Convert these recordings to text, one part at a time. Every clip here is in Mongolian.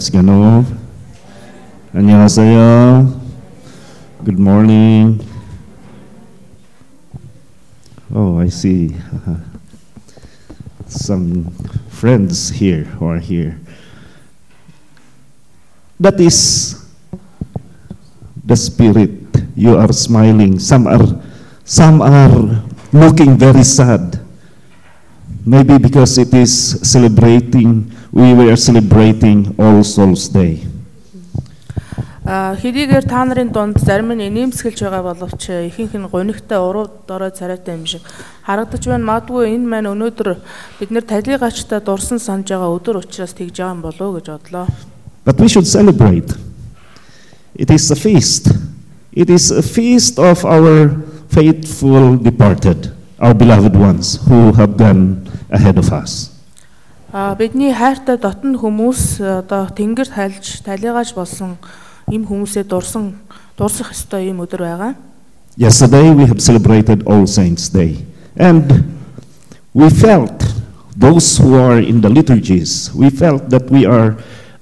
Sganov. 안녕하세요. Good morning. Oh, I see some friends here who are here. That is the spirit. You are smiling. Some are, some are looking very sad. Maybe because it is celebrating, we were celebrating All Souls Day. А хэдийгээр та нарын дунд зарим нь инээмсэглэж байгаа боловч ихэнх нь гунигтай уруу дорой царайтай юм шиг харагдаж байна. Магадгүй энэ маань өнөөдөр бид нэр талиг ачтаа дурсан санаж байгаа өдөр учраас тэгж байгаа юм болов уу гэж бодлоо. But we should celebrate. It is a feast. It is a feast of our faithful departed, our beloved ones who have gone ahead of us. А бидний хайртай дотн хүмүүс одоо тэнгэр тальж талигааж болсон ийм хүмүүсээ дурсан дурсах ёстой ийм өдөр байгаа. Yesterday we have celebrated All Saints Day and we felt those who are in the liturgies we felt that we are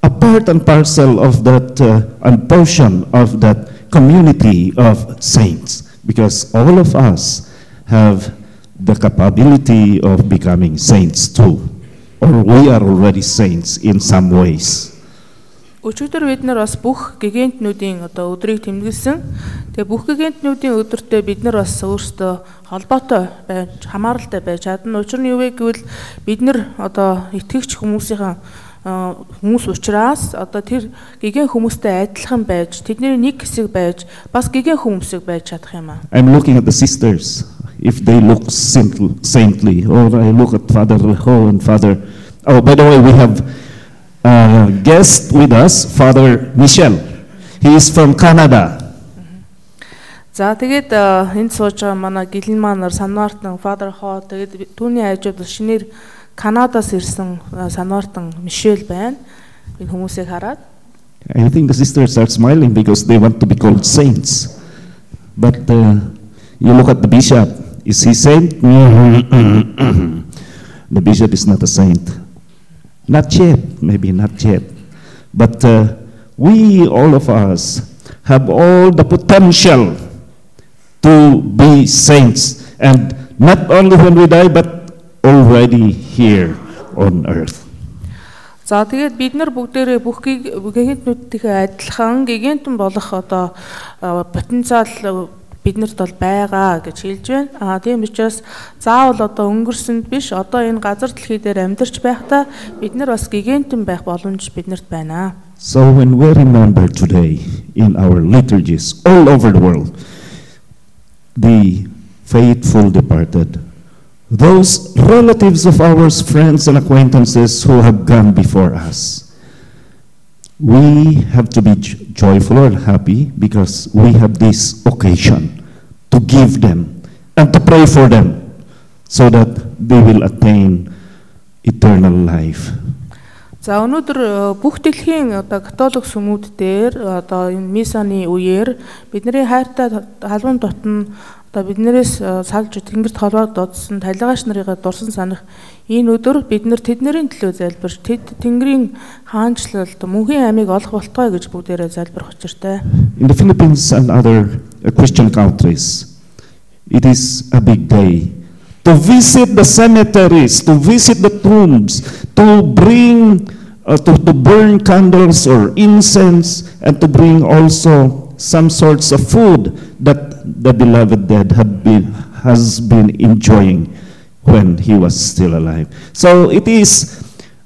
a part and parcel of that uh, and portion of that community of saints because all of us have the capability of becoming saints too Or we are already saints in some ways Өчигдөр бид нар бас бүх гигантнүүдийн одоо өдрийг тэмдэглэсэн. Тэгээ бүх гигантнүүдийн өдөртөө бид нар бас өөрсдөө холбоотой байж хамааралтай байж чадна. Учир нь юу вэ гэвэл бид нар одоо итгэгч хүмүүсийн хүмүүс учраас одоо тэр гигэн хүмүүстэй адилхан байж тэдний нэг хэсэг байж бас гигэн хүмүүсийг байж чадах юм аа. I'm looking at the sisters if they look saintly or I look at Father Reho and Father Oh by the way we have uh, guest with us, Father Michel. He is from Canada. За тэгээд энд сууж байгаа манай гэлэн манар санаартан Father Хоо тэгээд түүний хажууд шинээр Канадаас ирсэн санаартан Мишель байна. Энэ хүмүүсийг хараад I think the sisters are smiling because they want to be called saints. But uh, you look at the bishop, is he saint? the bishop is not a saint. Not yet, maybe not yet. But uh, we, all of us, have all the potential to be saints. And not only when we die, but already here on earth. За тэгээд бид нар бүгдээрээ бүх гигантнүүдийнхээ адилхан гигантэн болох одоо потенциал биднэрт бол байгаа гэж хэлж байна. Аа тийм учраас заавал одоо өнгөрсөнд биш одоо энэ газар дэлхий дээр амьдарч байхдаа бид нар бас гигантэн байх боломж биднэрт байна. So when we remember today in our liturgies all over the world the faithful departed those relatives of ours friends and acquaintances who have gone before us we have to be joyful and happy because we have this occasion to give them and to pray for them so that they will attain eternal life. За өнөөдөр бүх дэлхийн одоо католик сүмүүд дээр одоо энэ мисаны үеэр бидний хайртай халуун дотн одоо биднээс салж тэнгэрт холбоод додсон талигаш нарыгаа дурсан санах энэ өдөр бид нар тэднэрийн төлөө залбирч тэд тэнгэрийн хаанчлалд мөнхийн амийг олох болтгой гэж бүгдээрээ залбирх учиртай. In the Philippines and other Christian countries it is a big day to visit the cemeteries, to visit the tombs, to bring uh, to, to burn candles or incense and to bring also some sorts of food that the beloved dead had been, has been enjoying when he was still alive. So it is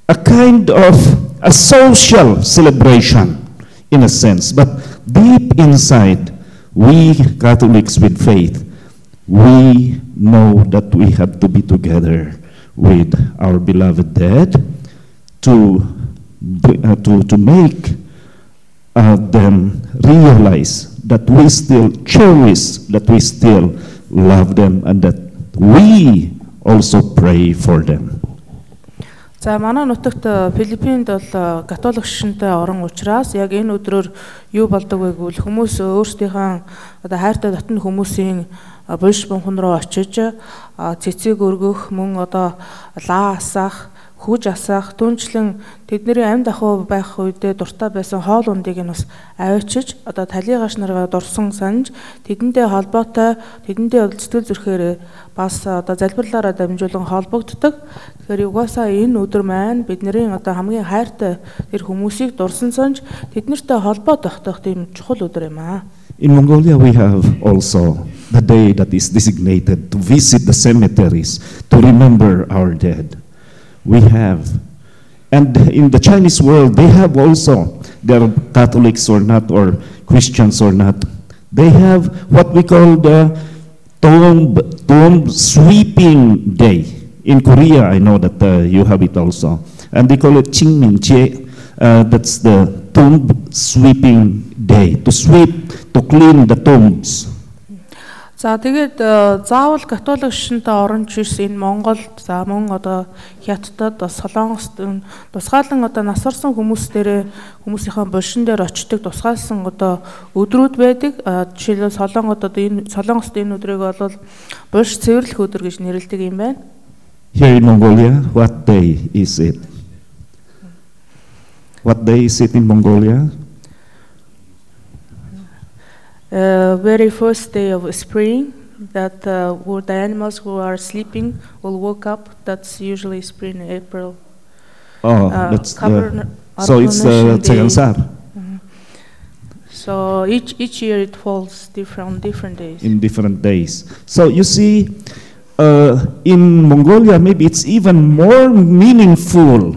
a kind of a social celebration in a sense, but deep inside, we Catholics with faith, we know that we have to be together with our beloved dead to, uh, to, to make uh, them realize that we still cherish, that we still love them, and that we also pray for them. За манай нутагт Филиппинд бол католик шишинтэй орон учраас яг энэ өдрөөр юу болдог вэ гэвэл хүмүүс өөрсдийнхөө одоо хайртай дотн хүмүүсийн булш бунхан руу очиж цэцэг өргөх мөн одоо лаа асаах хөвж асаах, түнчлэн тэдний амьд ахуй байх үедээ дуртай байсан хоол ундыг нь бас авчиж одоо талигаш нараа дурсан санаж тэдэнтэй холбоотой тэдэнтэй сэтгэл зүрхээр бас одоо залбирлаараа дамжуулан холбогддог. Тэгэхээр угаасаа энэ өдөр маань бидний одоо хамгийн хайртай тэр хүмүүсийг дурсан санаж тэднэртэй холбоо тогтоох тийм чухал өдөр юм аа. In Mongolia, we have also the day that is designated to visit the cemeteries to remember our dead. We have. And in the Chinese world, they have also, they're Catholics or not, or Christians or not, they have what we call the tomb, tomb sweeping day. In Korea, I know that uh, you have it also. And they call it Qingmingjie. Uh, that's the tomb sweeping day, to sweep, to clean the tombs. За тэгээд э, заавал католик шинтэй оронч иш энэ Монголд за мөн одоо Хятадд бас Солонгост тусгаалan одоо насварсан хүмүүс дээр хүмүүсийнхээ булшин дээр очдог тусгаалсан одоо өдрүүд байдаг. Жишээлбэл Солонгод одоо энэ Солонгост энэ өдрийг бол булш цэвэрлэх өдөр гэж нэрлэдэг юм байна. Here in Mongolia, what day is it? What day is it in Mongolia? Uh, very first day of spring that uh, where the animals who are sleeping will wake up. That's usually spring, April. Oh, Uh, that's the, so it's the coronation day. So each each year it falls different different days. in different days. So you see, uh, in Mongolia, maybe it's even more meaningful.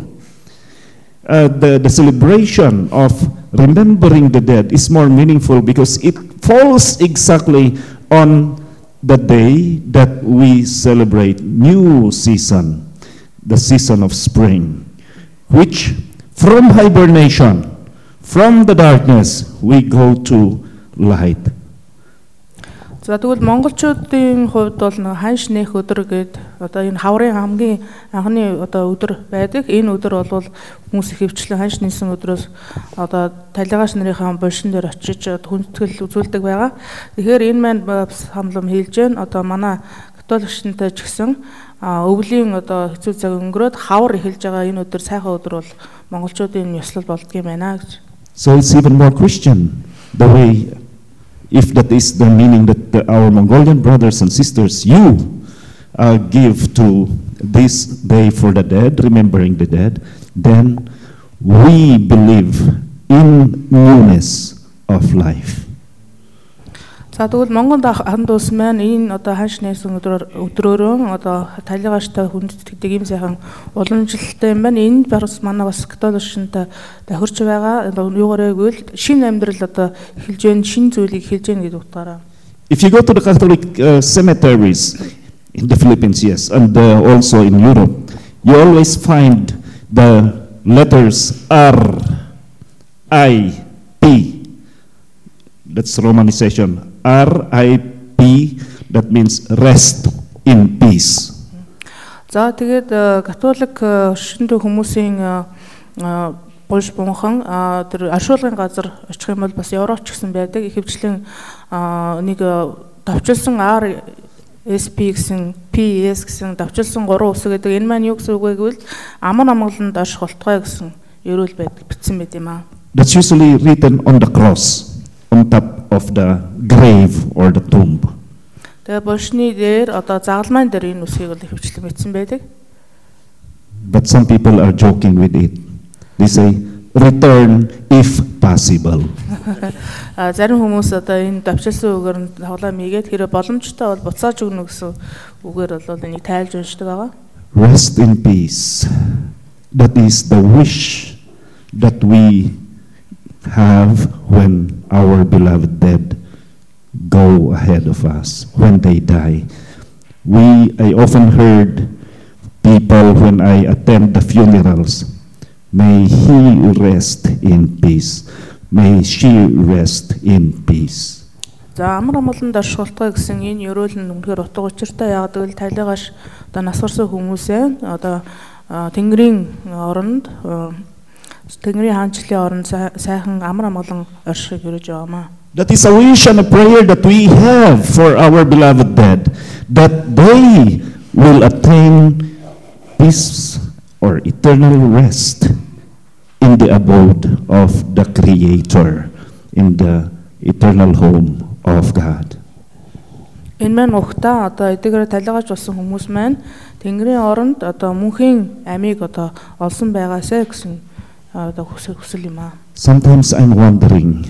Uh, the, the celebration of remembering the dead is more meaningful because it falls exactly on the day that we celebrate new season, the season of spring, which from hibernation, from the darkness, we go to light. За тэгвэл монголчуудын хувьд бол нэг ханш нэх өдөр гээд одоо энэ хаврын хамгийн анхны одоо өдөр байдаг. Энэ өдөр бол хүмүүс их хөвчлэн ханш нийсэн өдрөөс одоо талигаш нарынхаа булшин дээр очиж хүндэтгэл үзүүлдэг байгаа. Тэгэхээр энэ маань бас хамлам хэлж байна. Одоо манай католик шинтэй ч гэсэн өвлийн одоо хэцүү цаг өнгөрөөд хавар эхэлж байгаа энэ өдөр сайхан өдөр бол монголчуудын ёслол болдгийм байна гэж. So it's even more Christian the way, if that is the meaning that the, our Mongolian brothers and sisters, you uh, give to this day for the dead, remembering the dead, then we believe in newness of life. За тэгвэл Монголд ах- ханд ус маань энэ одоо ханш нээсэн өдрөөр өдрөөрөө одоо талигаштай хүндэтгдэг ийм сайхан уламжлалтай юм байна. Энэ бас манай бас католик шинтэй тохирч байгаа. Одоо юугаараа гэвэл шинэ амьдрал одоо эхэлж байна, шинэ зүйлийг эхэлж байна гэдэг утгаараа. If you go to the Catholic uh, cemeteries in the Philippines, yes, and uh, also in Europe, you always find the letters R, I, P. That's romanization. R, I, P, that means rest in peace. За тэгээд э, католик э, шинтэй хүмүүсийн э, э, бунхан тэр аршуулгын газар очих юм бол бас Европч гэсэн байдаг. Ихэвчлэн нэг давчилсан R SP гэсэн PS гэсэн давчилсан гурван үсэг гэдэг. Энэ маань юу гэсэн үг вэ гэвэл амар амгаланд орших болтгой гэсэн ерөөл байдаг бичсэн байт юм аа. That's usually written on the cross, of the grave or the tomb. Тэгээ булшны дээр одоо загалмайн дээр энэ үсгийг бол ихэвчлэн бичсэн байдаг. But some people are joking with it. They say, return if possible. А зарим хүмүүс одоо энэ давчилсан үгээр нь тоглоом хийгээд хэрэг боломжтой бол буцааж өгнө гэсэн үгээр бол энийг тайлж уншдаг байгаа. Rest in peace. That is the wish that we have when our beloved dead go ahead of us, when they die. We, I often heard people when I attend the funerals, may he rest in peace. May she rest in peace. За амар амгаланд оршуултгай гэсэн энэ ерөөл нь үнэхээр утга учиртай яагаад гэвэл талигаш одоо насварсан хүмүүсээ одоо а, Тэнгэрийн оронд а, Тэнгэрийн хаанчлалын оронд сай- сайхан амар амгалан оршихыг өрөж байгаамаа. That is a wish and a prayer that we have for our beloved dead, that they will attain peace or eternal rest in the abode of the Creator, in the eternal home of God. Энэ маань ухта одоо эдгээр талигаж болсон хүмүүс маань Тэнгэрийн оронд одоо мөнхийн амийг одоо олсон байгаасаа гэсэн Sometimes I'm wondering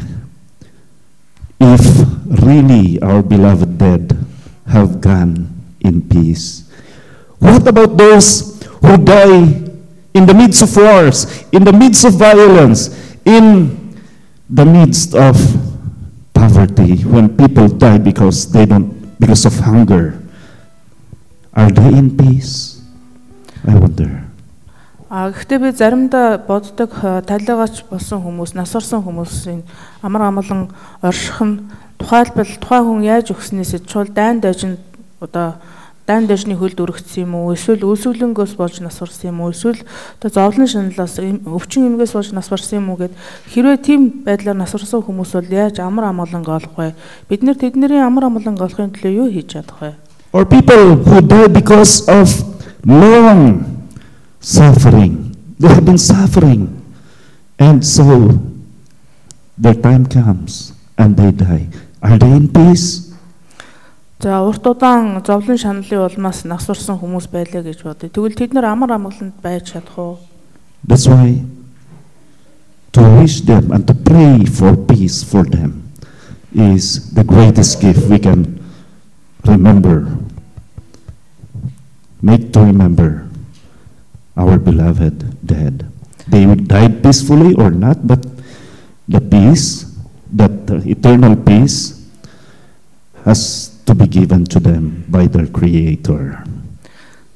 if really our beloved dead have gone in peace. What about those who die in the midst of wars, in the midst of violence, in the midst of poverty, when people die because they don't because of hunger? Are they in peace? I wonder. А гэхдээ би заримдаа боддог э, талигач болсон хүмүүс, нас орсон хүмүүсийн амар амгалан орших нь тухайлбал тухайн хүн яаж өгснээс чул дайн дайжинд одоо дайн дайжны хөлд өргөцсөн юм уу? Эсвэл үлсүүлэнгөөс болж нас орсон юм уу? Эсвэл одоо зовлон шаналлаас өвчин эмгээс болж нас барсан юм уу гэд хэрвээ тийм байдлаар нас орсон хүмүүс бол яаж амар амгалан олох вэ? Бид нэр тэдний амар амгалан олохын төлөө юу хийж чадах вэ? Or people who die because of long suffering. They have been suffering. And so their time comes and they die. Are they in peace? За урт удаан зовлон шаналлын улмаас нас орсон хүмүүс байлаа гэж бодъё. Тэгвэл тэд нар амар амгаланд байж чадах уу? That's why to wish them and to pray for peace for them is the greatest gift we can remember. Make to remember Our beloved dead. They died peacefully or not, but the peace, that uh, eternal peace, has to be given to them by their Creator.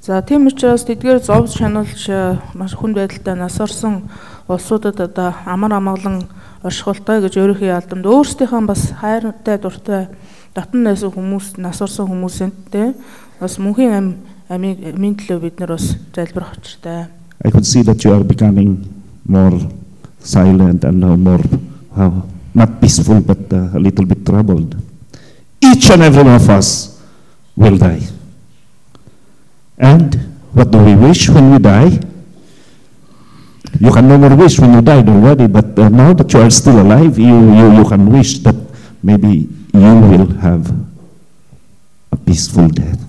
За тийм учраас тэдгээр зовж шаналж э, маш хүн байдалтай нас орсон улсуудад одоо амар амгалан оршихолтой гэж өөрийнхөө алдамд өөрсдийнхөө бас хайртай дуртай дотн найсан хүмүүс нас орсон хүмүүсэнтэй бас мөнхийн ам амийг амийн төлөө бид нар бас залбирах учиртай. I could see that you are becoming more silent and uh, more, uh, not peaceful, but uh, a little bit troubled. Each and every one of us will die. And what do we wish when we die? You can no more wish when you died already, but uh, now that you are still alive, you, you, you can wish that maybe you will have a peaceful death.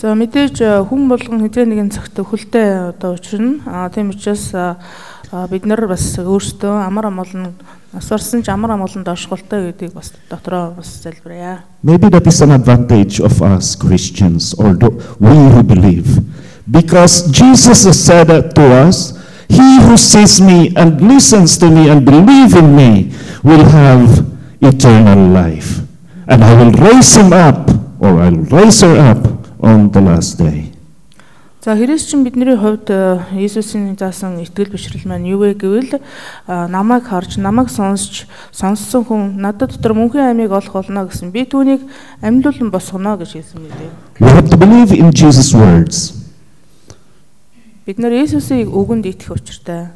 За мэдээж э, хүн болгон хэзээ нэгэн цагт хөлтэй одоо учрна. Аа тийм учраас бид нар бас өөрсдөө амар амгалан нас орсон ч амар амгаланд оршихолтой гэдгийг бас дотроо бас залбирая. Maybe that is an advantage of us Christians or we who believe. Because Jesus has said that to us, He who sees me and listens to me and believe in me will have eternal life. And I will raise him up, or I'll raise her up on the last day. За христчин бидний хувьд э, Иесусийн заасан итгэл бишрэл маань юу вэ гэвэл э, намайг харж, намайг сонсч, сонссон хүн надад дотор мөнхийн амийг олох болно гэсэн. Би түүнийг амьлуулан босгоно гэж хэлсэн мэт. We have to believe in Jesus' words. Бид нар Иесусийн үгэнд итгэх учиртай.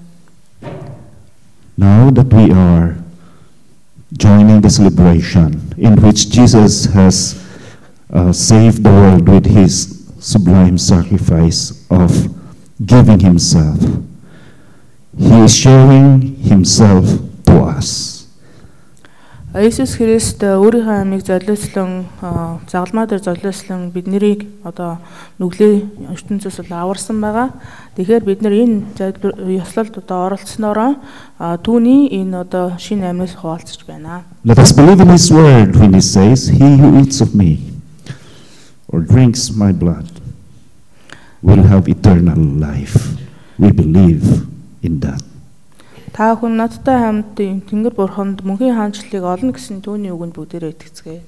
Now that we are joining the celebration in which Jesus has uh, saved the world with his sublime sacrifice of giving himself, he is showing himself to us. Иесус Христ э, өөрийнхөө амийг золиослон э, загалмаа дээр золиослон биднийг одоо нүглээ ертөнцөөс бол аварсан байгаа. Тэгэхээр бид нар энэ ёслолд одоо оролцсноороо э, түүний энэ одоо шинэ амнаас хуваалцж байна. Let us believe in his word when he says, He who eats of me or drinks my blood will have eternal life. We believe in that. Та хүн надтай хамт Тэнгэр бурханд мөнхийн хаанчлалыг олно гэсэн түүний үгэнд бүгдээрээ итгэцгээе.